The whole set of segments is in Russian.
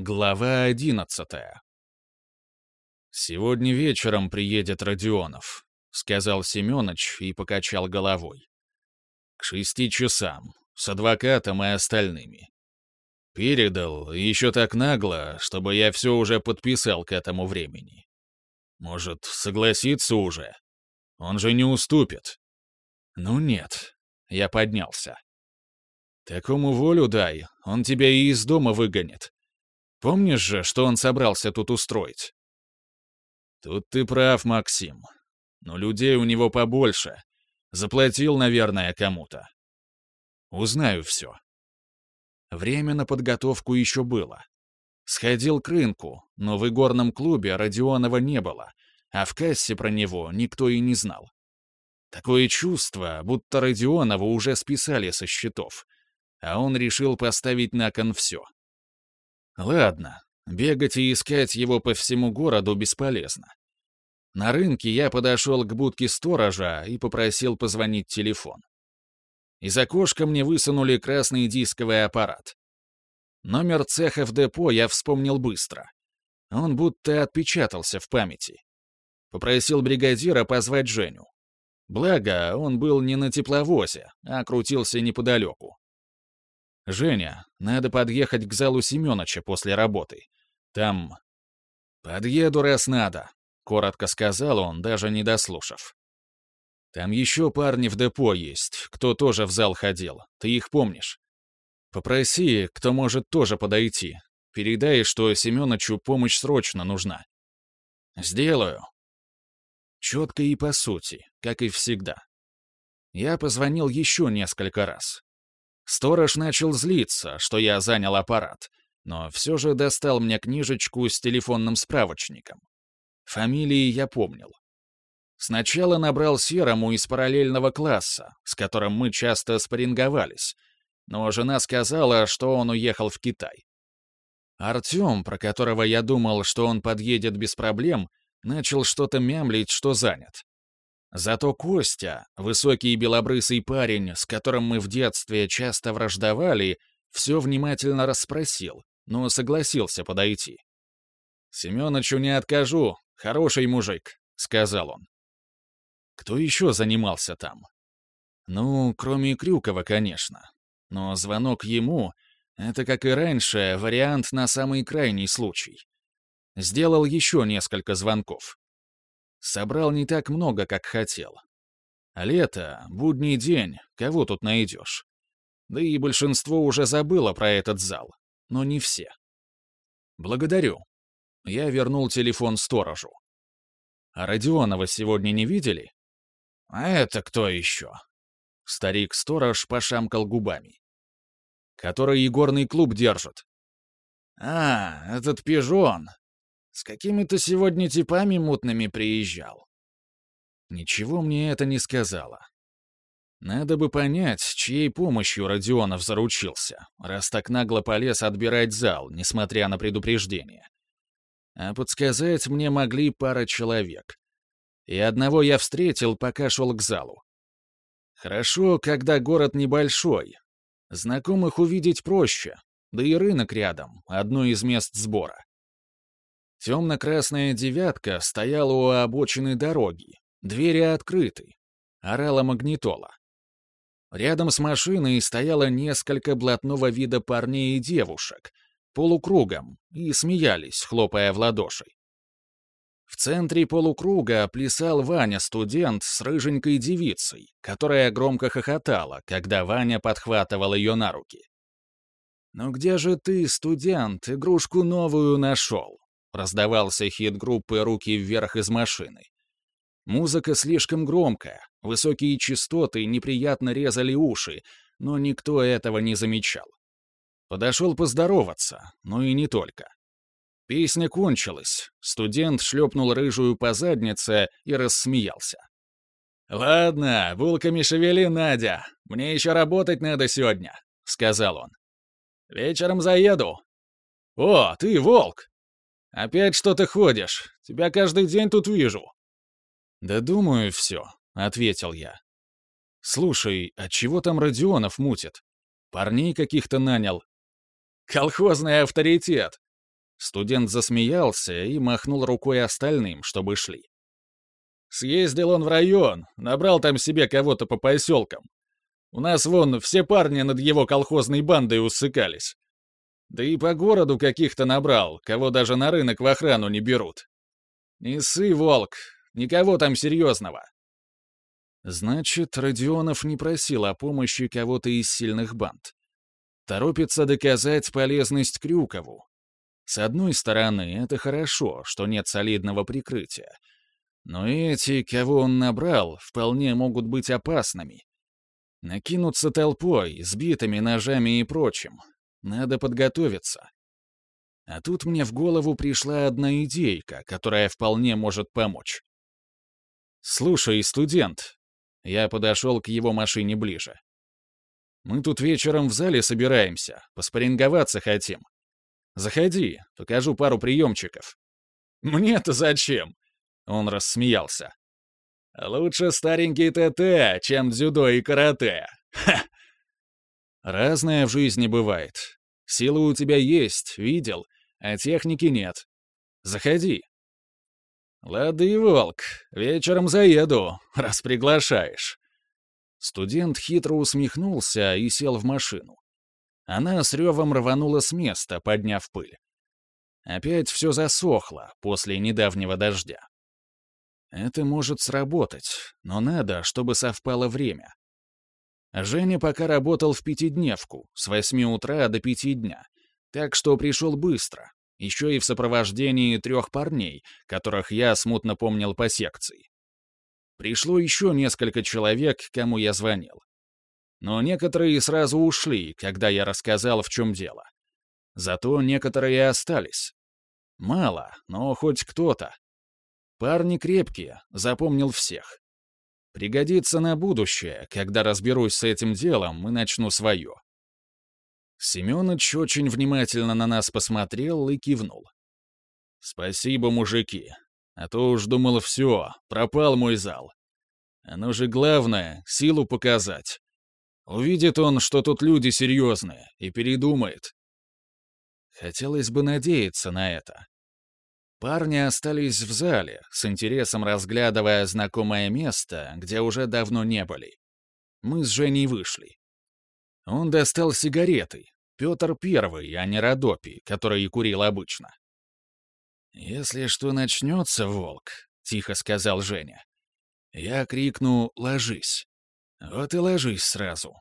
Глава одиннадцатая. «Сегодня вечером приедет Родионов», — сказал Семёныч и покачал головой. «К шести часам, с адвокатом и остальными. Передал, еще так нагло, чтобы я все уже подписал к этому времени. Может, согласится уже? Он же не уступит». «Ну нет», — я поднялся. «Такому волю дай, он тебя и из дома выгонит», Помнишь же, что он собрался тут устроить?» «Тут ты прав, Максим. Но людей у него побольше. Заплатил, наверное, кому-то. Узнаю все». Время на подготовку еще было. Сходил к рынку, но в игорном клубе Родионова не было, а в кассе про него никто и не знал. Такое чувство, будто Родионова уже списали со счетов, а он решил поставить на кон все — Ладно, бегать и искать его по всему городу бесполезно. На рынке я подошел к будке сторожа и попросил позвонить телефон. Из окошка мне высунули красный дисковый аппарат. Номер цеха в депо я вспомнил быстро. Он будто отпечатался в памяти. Попросил бригадира позвать Женю. Благо, он был не на тепловозе, а крутился неподалеку. «Женя, надо подъехать к залу Семёныча после работы. Там...» «Подъеду, раз надо», — коротко сказал он, даже не дослушав. «Там еще парни в депо есть, кто тоже в зал ходил. Ты их помнишь? Попроси, кто может тоже подойти. Передай, что Семёнычу помощь срочно нужна». «Сделаю». Четко и по сути, как и всегда. Я позвонил еще несколько раз. Сторож начал злиться, что я занял аппарат, но все же достал мне книжечку с телефонным справочником. Фамилии я помнил. Сначала набрал Серому из параллельного класса, с которым мы часто спарринговались, но жена сказала, что он уехал в Китай. Артем, про которого я думал, что он подъедет без проблем, начал что-то мямлить, что занят. Зато Костя, высокий белобрысый парень, с которым мы в детстве часто враждовали, все внимательно расспросил, но согласился подойти. «Семёнычу не откажу, хороший мужик», — сказал он. Кто еще занимался там? Ну, кроме Крюкова, конечно. Но звонок ему — это, как и раньше, вариант на самый крайний случай. Сделал еще несколько звонков. Собрал не так много, как хотел. А лето, будний день, кого тут найдешь? Да и большинство уже забыло про этот зал, но не все. Благодарю. Я вернул телефон сторожу. А Родионова сегодня не видели? А это кто еще? Старик-сторож пошамкал губами. Который игорный клуб держит. А, этот пижон. С какими-то сегодня типами мутными приезжал. Ничего мне это не сказала. Надо бы понять, чьей помощью Родионов заручился, раз так нагло полез отбирать зал, несмотря на предупреждение. А подсказать мне могли пара человек. И одного я встретил, пока шел к залу. Хорошо, когда город небольшой. Знакомых увидеть проще, да и рынок рядом, одно из мест сбора. Темно-красная девятка стояла у обочины дороги. Двери открыты. Орала магнитола. Рядом с машиной стояло несколько блатного вида парней и девушек, полукругом, и смеялись, хлопая в ладоши. В центре полукруга плясал Ваня-студент с рыженькой девицей, которая громко хохотала, когда Ваня подхватывал ее на руки. «Ну где же ты, студент, игрушку новую нашел?» Раздавался хит группы «Руки вверх» из машины. Музыка слишком громкая, высокие частоты неприятно резали уши, но никто этого не замечал. Подошел поздороваться, но и не только. Песня кончилась, студент шлепнул рыжую по заднице и рассмеялся. «Ладно, булками шевели, Надя, мне еще работать надо сегодня», — сказал он. «Вечером заеду». «О, ты волк!» «Опять что ты ходишь? Тебя каждый день тут вижу». «Да думаю, все», — ответил я. «Слушай, а чего там Родионов мутит? Парней каких-то нанял?» «Колхозный авторитет. Студент засмеялся и махнул рукой остальным, чтобы шли. Съездил он в район, набрал там себе кого-то по поселкам. У нас вон все парни над его колхозной бандой усыкались. Да и по городу каких-то набрал, кого даже на рынок в охрану не берут. Не ссы, волк, никого там серьезного. Значит, Родионов не просил о помощи кого-то из сильных банд. Торопится доказать полезность Крюкову. С одной стороны, это хорошо, что нет солидного прикрытия. Но эти, кого он набрал, вполне могут быть опасными. Накинуться толпой, сбитыми ножами и прочим. Надо подготовиться. А тут мне в голову пришла одна идейка, которая вполне может помочь. «Слушай, студент», я подошел к его машине ближе. «Мы тут вечером в зале собираемся, поспоринговаться хотим. Заходи, покажу пару приемчиков». «Мне-то зачем?» Он рассмеялся. «Лучше старенький ТТ, чем дзюдо и карате. Ха!» Разное в жизни бывает. Силы у тебя есть, видел, а техники нет. Заходи. Лады, волк, вечером заеду, раз приглашаешь. Студент хитро усмехнулся и сел в машину. Она с ревом рванула с места, подняв пыль. Опять все засохло после недавнего дождя. Это может сработать, но надо, чтобы совпало время. Женя пока работал в пятидневку, с восьми утра до пяти дня, так что пришел быстро, еще и в сопровождении трех парней, которых я смутно помнил по секции. Пришло еще несколько человек, кому я звонил. Но некоторые сразу ушли, когда я рассказал, в чем дело. Зато некоторые остались. Мало, но хоть кто-то. Парни крепкие, запомнил всех. Пригодится на будущее, когда разберусь с этим делом и начну свое. Семёныч очень внимательно на нас посмотрел и кивнул. «Спасибо, мужики. А то уж думал, все, пропал мой зал. Оно же главное — силу показать. Увидит он, что тут люди серьезные, и передумает. Хотелось бы надеяться на это. Парни остались в зале, с интересом разглядывая знакомое место, где уже давно не были. Мы с Женей вышли. Он достал сигареты. Петр Первый, а не Родопий, который курил обычно. «Если что начнется, волк», — тихо сказал Женя, — «я крикну «ложись». Вот и ложись сразу».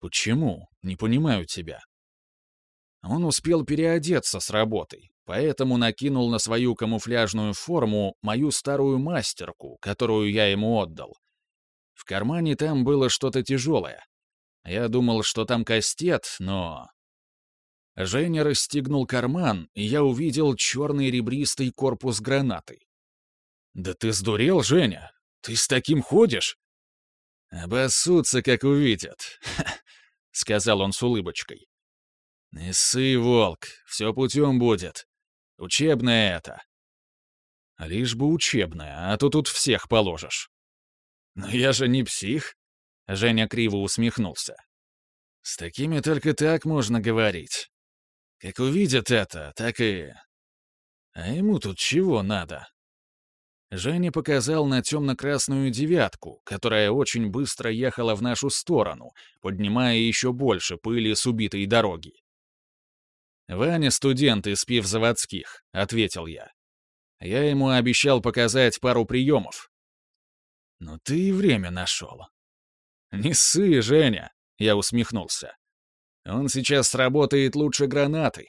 «Почему? Не понимаю тебя». Он успел переодеться с работы, поэтому накинул на свою камуфляжную форму мою старую мастерку, которую я ему отдал. В кармане там было что-то тяжелое. Я думал, что там кастет, но... Женя расстегнул карман, и я увидел черный ребристый корпус гранаты. «Да ты сдурел, Женя? Ты с таким ходишь?» «Обоссутся, как увидят», — сказал он с улыбочкой. «Не ссы, волк, все путем будет. Учебное это». «Лишь бы учебное, а то тут всех положишь». «Но я же не псих», — Женя криво усмехнулся. «С такими только так можно говорить. Как увидят это, так и... А ему тут чего надо?» Женя показал на темно-красную девятку, которая очень быстро ехала в нашу сторону, поднимая еще больше пыли с убитой дороги. «Ваня студент из пивзаводских», — ответил я. Я ему обещал показать пару приемов. «Но ты и время нашел». «Не ссы, Женя», — я усмехнулся. «Он сейчас сработает лучше гранаты».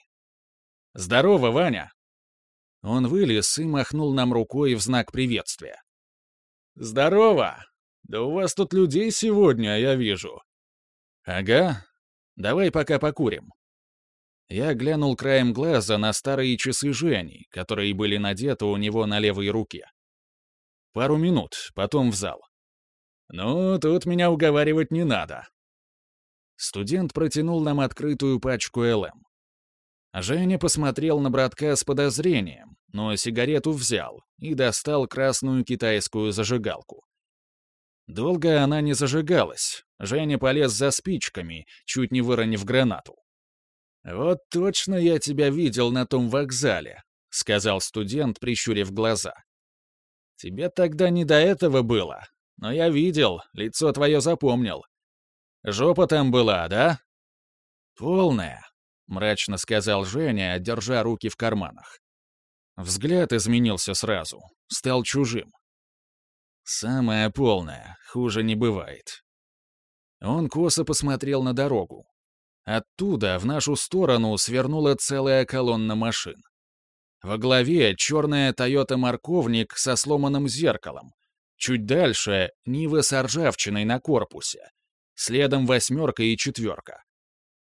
«Здорово, Ваня!» Он вылез и махнул нам рукой в знак приветствия. «Здорово! Да у вас тут людей сегодня, я вижу». «Ага. Давай пока покурим». Я глянул краем глаза на старые часы Жени, которые были надеты у него на левой руке. Пару минут, потом в зал. «Ну, тут меня уговаривать не надо». Студент протянул нам открытую пачку ЛМ. Женя посмотрел на братка с подозрением, но сигарету взял и достал красную китайскую зажигалку. Долго она не зажигалась. Женя полез за спичками, чуть не выронив гранату. «Вот точно я тебя видел на том вокзале», — сказал студент, прищурив глаза. «Тебе тогда не до этого было, но я видел, лицо твое запомнил. Жопа там была, да?» «Полная», — мрачно сказал Женя, держа руки в карманах. Взгляд изменился сразу, стал чужим. «Самая полная, хуже не бывает». Он косо посмотрел на дорогу. Оттуда в нашу сторону свернула целая колонна машин. Во главе черная Toyota Морковник со сломанным зеркалом. Чуть дальше — Нива с ржавчиной на корпусе. Следом восьмерка и четверка.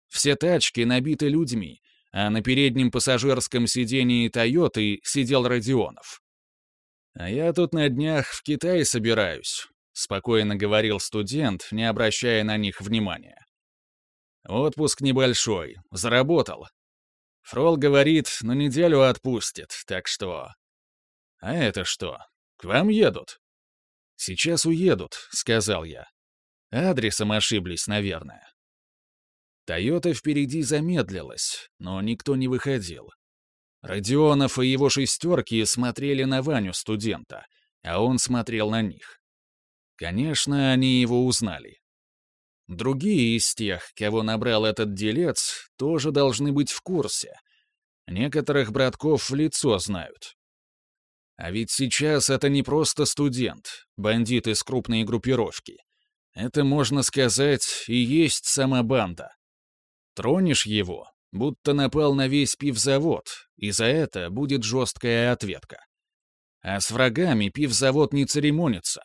Все тачки набиты людьми, а на переднем пассажирском сидении «Тойоты» сидел Родионов. «А я тут на днях в Китай собираюсь», — спокойно говорил студент, не обращая на них внимания. «Отпуск небольшой, заработал. Фрол говорит, на неделю отпустит, так что...» «А это что? К вам едут?» «Сейчас уедут», — сказал я. «Адресом ошиблись, наверное». Тойота впереди замедлилась, но никто не выходил. Родионов и его шестерки смотрели на Ваню студента, а он смотрел на них. Конечно, они его узнали. Другие из тех, кого набрал этот делец, тоже должны быть в курсе. Некоторых братков в лицо знают. А ведь сейчас это не просто студент, бандит из крупной группировки. Это, можно сказать, и есть сама банда. Тронешь его, будто напал на весь пивзавод, и за это будет жесткая ответка. А с врагами пивзавод не церемонится.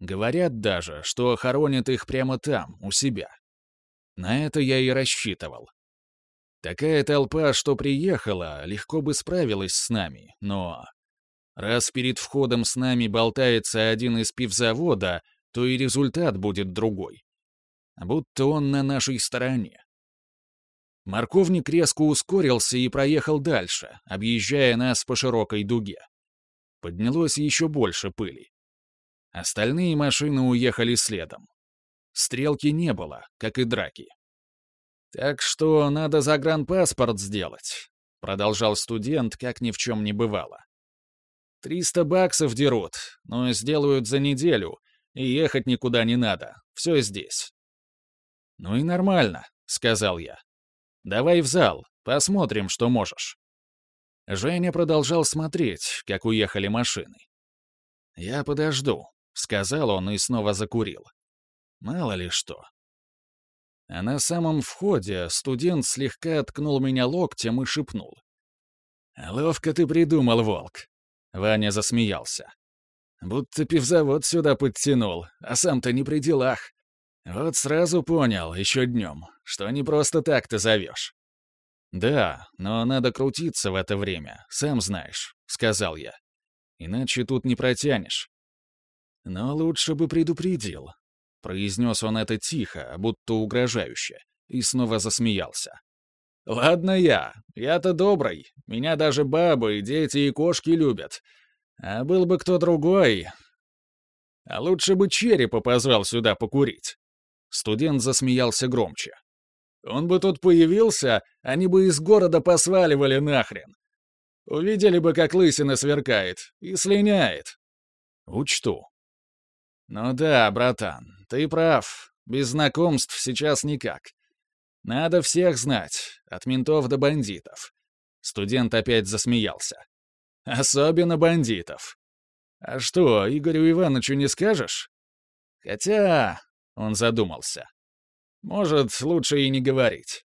Говорят даже, что хоронят их прямо там, у себя. На это я и рассчитывал. Такая толпа, что приехала, легко бы справилась с нами, но... Раз перед входом с нами болтается один из пивзавода, то и результат будет другой. Будто он на нашей стороне. Морковник резко ускорился и проехал дальше, объезжая нас по широкой дуге. Поднялось еще больше пыли. Остальные машины уехали следом. Стрелки не было, как и драки. «Так что надо загранпаспорт сделать», — продолжал студент, как ни в чем не бывало. «Триста баксов дерут, но сделают за неделю, и ехать никуда не надо, все здесь». «Ну и нормально», — сказал я. Давай в зал, посмотрим, что можешь». Женя продолжал смотреть, как уехали машины. «Я подожду», — сказал он и снова закурил. «Мало ли что». А на самом входе студент слегка ткнул меня локтем и шепнул. «Ловко ты придумал, волк!» Ваня засмеялся. «Будто пивзавод сюда подтянул, а сам-то не при делах. Вот сразу понял, еще днем, что не просто так ты зовешь. «Да, но надо крутиться в это время, сам знаешь», — сказал я. «Иначе тут не протянешь». «Но лучше бы предупредил», — произнес он это тихо, будто угрожающе, и снова засмеялся. «Ладно я, я-то добрый, меня даже бабы, дети и кошки любят. А был бы кто другой... А лучше бы черепа позвал сюда покурить». Студент засмеялся громче. «Он бы тут появился, они бы из города посваливали нахрен. Увидели бы, как лысина сверкает, и слиняет. Учту. Ну да, братан, ты прав. Без знакомств сейчас никак. Надо всех знать, от ментов до бандитов. Студент опять засмеялся. Особенно бандитов. А что, Игорю Ивановичу не скажешь? Хотя, он задумался. Может, лучше и не говорить.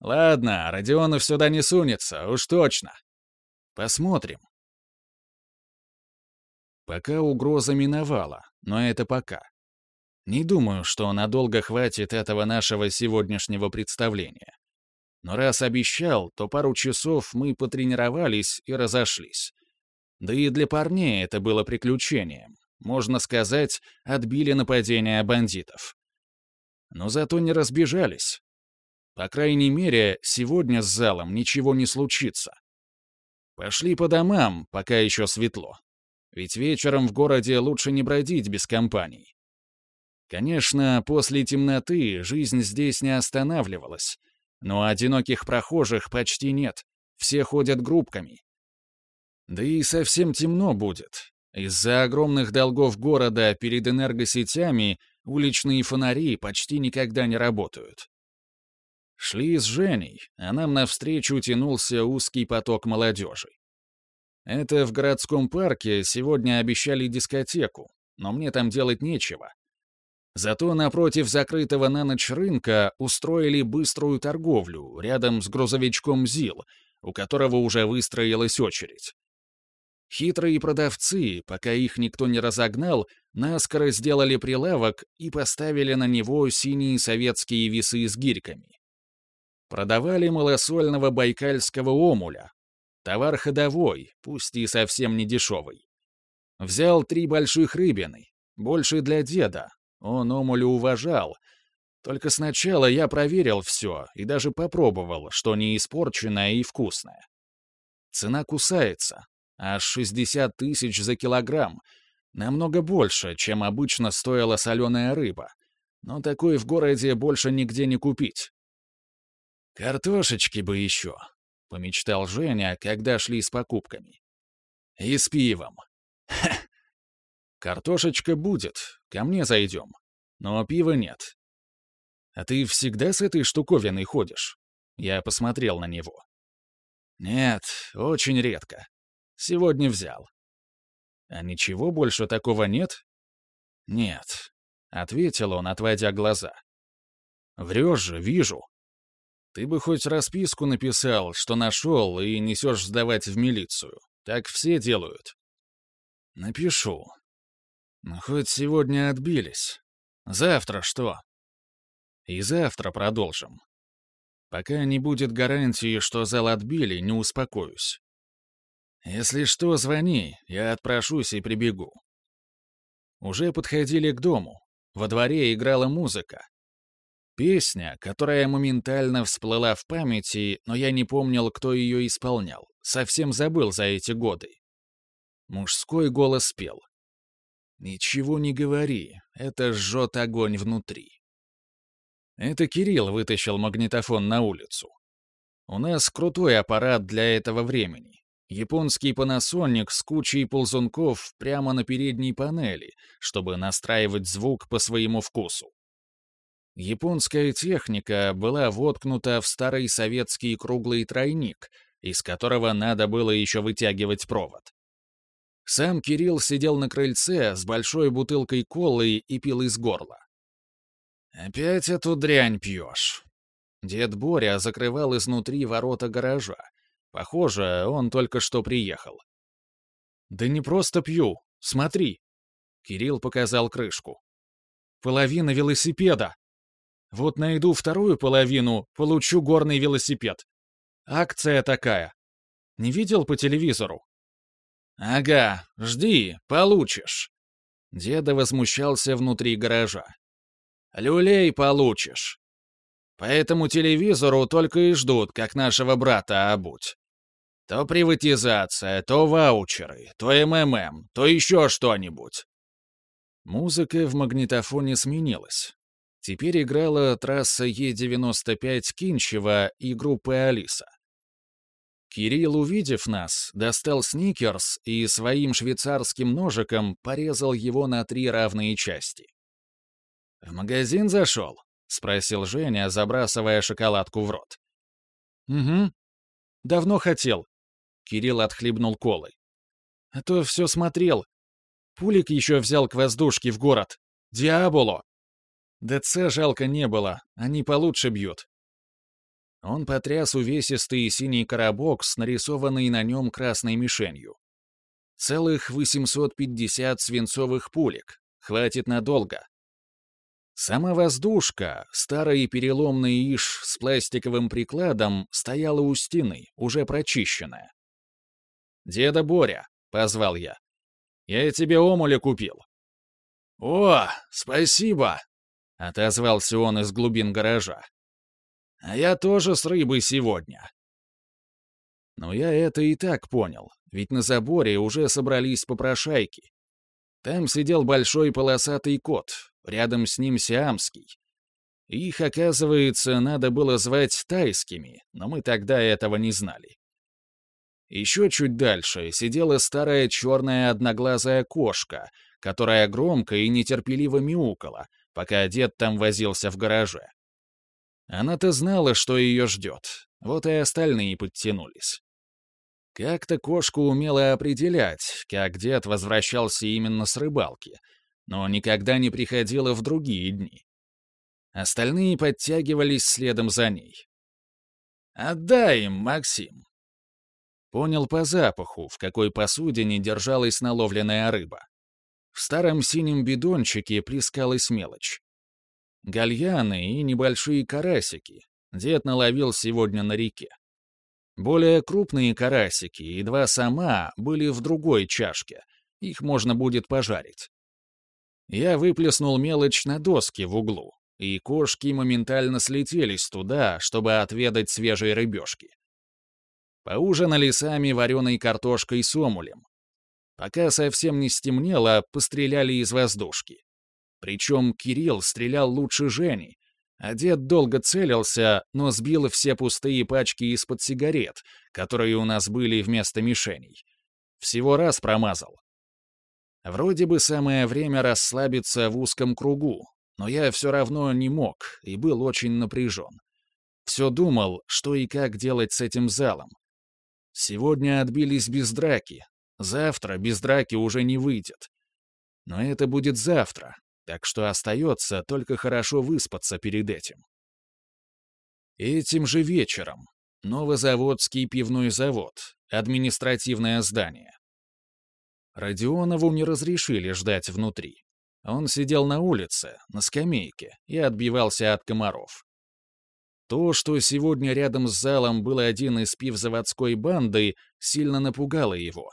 Ладно, Родионов сюда не сунется, уж точно. Посмотрим. Пока угроза миновала, но это пока. Не думаю, что надолго хватит этого нашего сегодняшнего представления. Но раз обещал, то пару часов мы потренировались и разошлись. Да и для парней это было приключением можно сказать, отбили нападение бандитов. Но зато не разбежались. По крайней мере, сегодня с залом ничего не случится. Пошли по домам, пока еще светло. Ведь вечером в городе лучше не бродить без компаний. Конечно, после темноты жизнь здесь не останавливалась, Но одиноких прохожих почти нет, все ходят группками. Да и совсем темно будет. Из-за огромных долгов города перед энергосетями уличные фонари почти никогда не работают. Шли с Женей, а нам навстречу тянулся узкий поток молодежи. Это в городском парке сегодня обещали дискотеку, но мне там делать нечего. Зато напротив закрытого на ночь рынка устроили быструю торговлю рядом с грузовичком ЗИЛ, у которого уже выстроилась очередь. Хитрые продавцы, пока их никто не разогнал, наскоро сделали прилавок и поставили на него синие советские весы с гирьками. Продавали малосольного байкальского омуля. Товар ходовой, пусть и совсем не дешевый. Взял три больших рыбины, больше для деда. Он омулю уважал. Только сначала я проверил все и даже попробовал, что не испорченное и вкусное. Цена кусается, аж 60 тысяч за килограмм. Намного больше, чем обычно стоила соленая рыба. Но такой в городе больше нигде не купить. «Картошечки бы еще», — помечтал Женя, когда шли с покупками. «И с пивом». Ха! «Картошечка будет, ко мне зайдем. Но пива нет». «А ты всегда с этой штуковиной ходишь?» Я посмотрел на него. «Нет, очень редко. Сегодня взял». «А ничего больше такого нет?» «Нет», — ответил он, отводя глаза. «Врешь же, вижу. Ты бы хоть расписку написал, что нашел, и несешь сдавать в милицию. Так все делают». «Напишу. Но хоть сегодня отбились. Завтра что?» «И завтра продолжим. Пока не будет гарантии, что зал отбили, не успокоюсь. Если что, звони, я отпрошусь и прибегу». Уже подходили к дому. Во дворе играла музыка. Песня, которая моментально всплыла в памяти, но я не помнил, кто ее исполнял. Совсем забыл за эти годы. Мужской голос пел. «Ничего не говори, это жжет огонь внутри». Это Кирилл вытащил магнитофон на улицу. У нас крутой аппарат для этого времени. Японский Panasonic с кучей ползунков прямо на передней панели, чтобы настраивать звук по своему вкусу. Японская техника была воткнута в старый советский круглый тройник, из которого надо было еще вытягивать провод. Сам Кирилл сидел на крыльце с большой бутылкой колы и пил из горла. «Опять эту дрянь пьешь?» Дед Боря закрывал изнутри ворота гаража. Похоже, он только что приехал. «Да не просто пью. Смотри!» Кирилл показал крышку. «Половина велосипеда!» Вот найду вторую половину, получу горный велосипед. Акция такая. Не видел по телевизору? Ага, жди, получишь. Деда возмущался внутри гаража. Люлей получишь. По этому телевизору только и ждут, как нашего брата обуть. То приватизация, то ваучеры, то МММ, то еще что-нибудь. Музыка в магнитофоне сменилась. Теперь играла трасса Е-95 Кинчева и группы «Алиса». Кирилл, увидев нас, достал сникерс и своим швейцарским ножиком порезал его на три равные части. «В магазин зашел?» — спросил Женя, забрасывая шоколадку в рот. «Угу. Давно хотел». Кирилл отхлебнул колой. «А то все смотрел. Пулик еще взял к воздушке в город. Диаболо!» ДЦ жалко не было, они получше бьют. Он потряс увесистый синий коробок с нарисованной на нем красной мишенью. Целых 850 свинцовых пулек. Хватит надолго. Сама воздушка, старый переломный иш с пластиковым прикладом, стояла у стены, уже прочищенная. «Деда Боря», — позвал я, — «я тебе омуля купил». «О, спасибо!» — отозвался он из глубин гаража. «А я тоже с рыбой сегодня». Но я это и так понял, ведь на заборе уже собрались попрошайки. Там сидел большой полосатый кот, рядом с ним сиамский. Их, оказывается, надо было звать тайскими, но мы тогда этого не знали. Еще чуть дальше сидела старая черная одноглазая кошка, которая громко и нетерпеливо мяукала, пока дед там возился в гараже. Она-то знала, что ее ждет, вот и остальные подтянулись. Как-то кошку умела определять, как дед возвращался именно с рыбалки, но никогда не приходила в другие дни. Остальные подтягивались следом за ней. «Отдай им, Максим!» Понял по запаху, в какой посудине держалась наловленная рыба. В старом синем бидончике плескалась мелочь. Гальяны и небольшие карасики. Дед наловил сегодня на реке. Более крупные карасики и два сама были в другой чашке. Их можно будет пожарить. Я выплеснул мелочь на доски в углу, и кошки моментально слетелись туда, чтобы отведать свежей рыбешки. Поужинали сами вареной картошкой с омулем. Пока совсем не стемнело, постреляли из воздушки. Причем Кирилл стрелял лучше Жени, а дед долго целился, но сбил все пустые пачки из-под сигарет, которые у нас были вместо мишеней. Всего раз промазал. Вроде бы самое время расслабиться в узком кругу, но я все равно не мог и был очень напряжен. Все думал, что и как делать с этим залом. Сегодня отбились без драки, завтра без драки уже не выйдет. Но это будет завтра, так что остается только хорошо выспаться перед этим. Этим же вечером Новозаводский пивной завод, административное здание. Родионову не разрешили ждать внутри. Он сидел на улице, на скамейке, и отбивался от комаров. То, что сегодня рядом с залом был один из пивзаводской банды, сильно напугало его.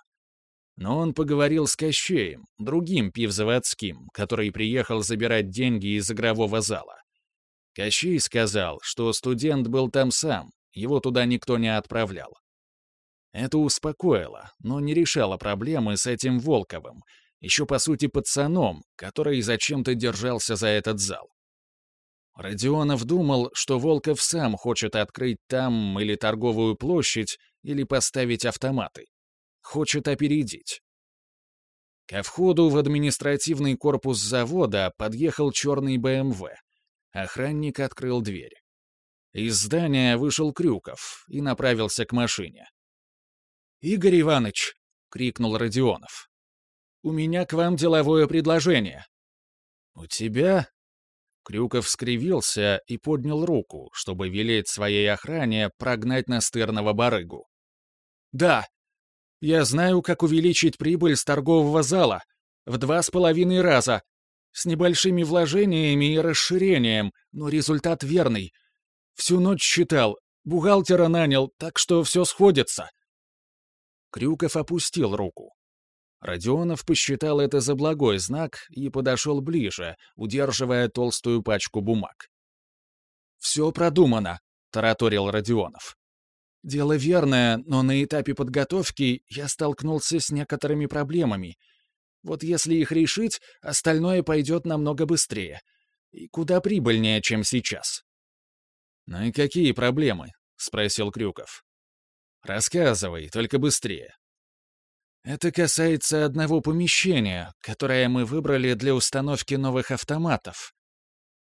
Но он поговорил с Кощеем, другим пивзаводским, который приехал забирать деньги из игрового зала. Кощей сказал, что студент был там сам, его туда никто не отправлял. Это успокоило, но не решало проблемы с этим Волковым, еще по сути пацаном, который зачем-то держался за этот зал. Родионов думал, что Волков сам хочет открыть там или торговую площадь, или поставить автоматы. Хочет опередить. Ко входу в административный корпус завода подъехал черный БМВ. Охранник открыл дверь. Из здания вышел Крюков и направился к машине. «Игорь Иванович!» — крикнул Родионов. «У меня к вам деловое предложение». «У тебя?» Крюков скривился и поднял руку, чтобы велеть своей охране прогнать настырного барыгу. «Да, я знаю, как увеличить прибыль с торгового зала. В два с половиной раза. С небольшими вложениями и расширением, но результат верный. Всю ночь считал, бухгалтера нанял, так что все сходится. Крюков опустил руку. Родионов посчитал это за благой знак и подошел ближе, удерживая толстую пачку бумаг. «Все продумано», — тараторил Родионов. «Дело верное, но на этапе подготовки я столкнулся с некоторыми проблемами. Вот если их решить, остальное пойдет намного быстрее. И куда прибыльнее, чем сейчас». «Ну и какие проблемы?» — спросил Крюков. Рассказывай, только быстрее. Это касается одного помещения, которое мы выбрали для установки новых автоматов.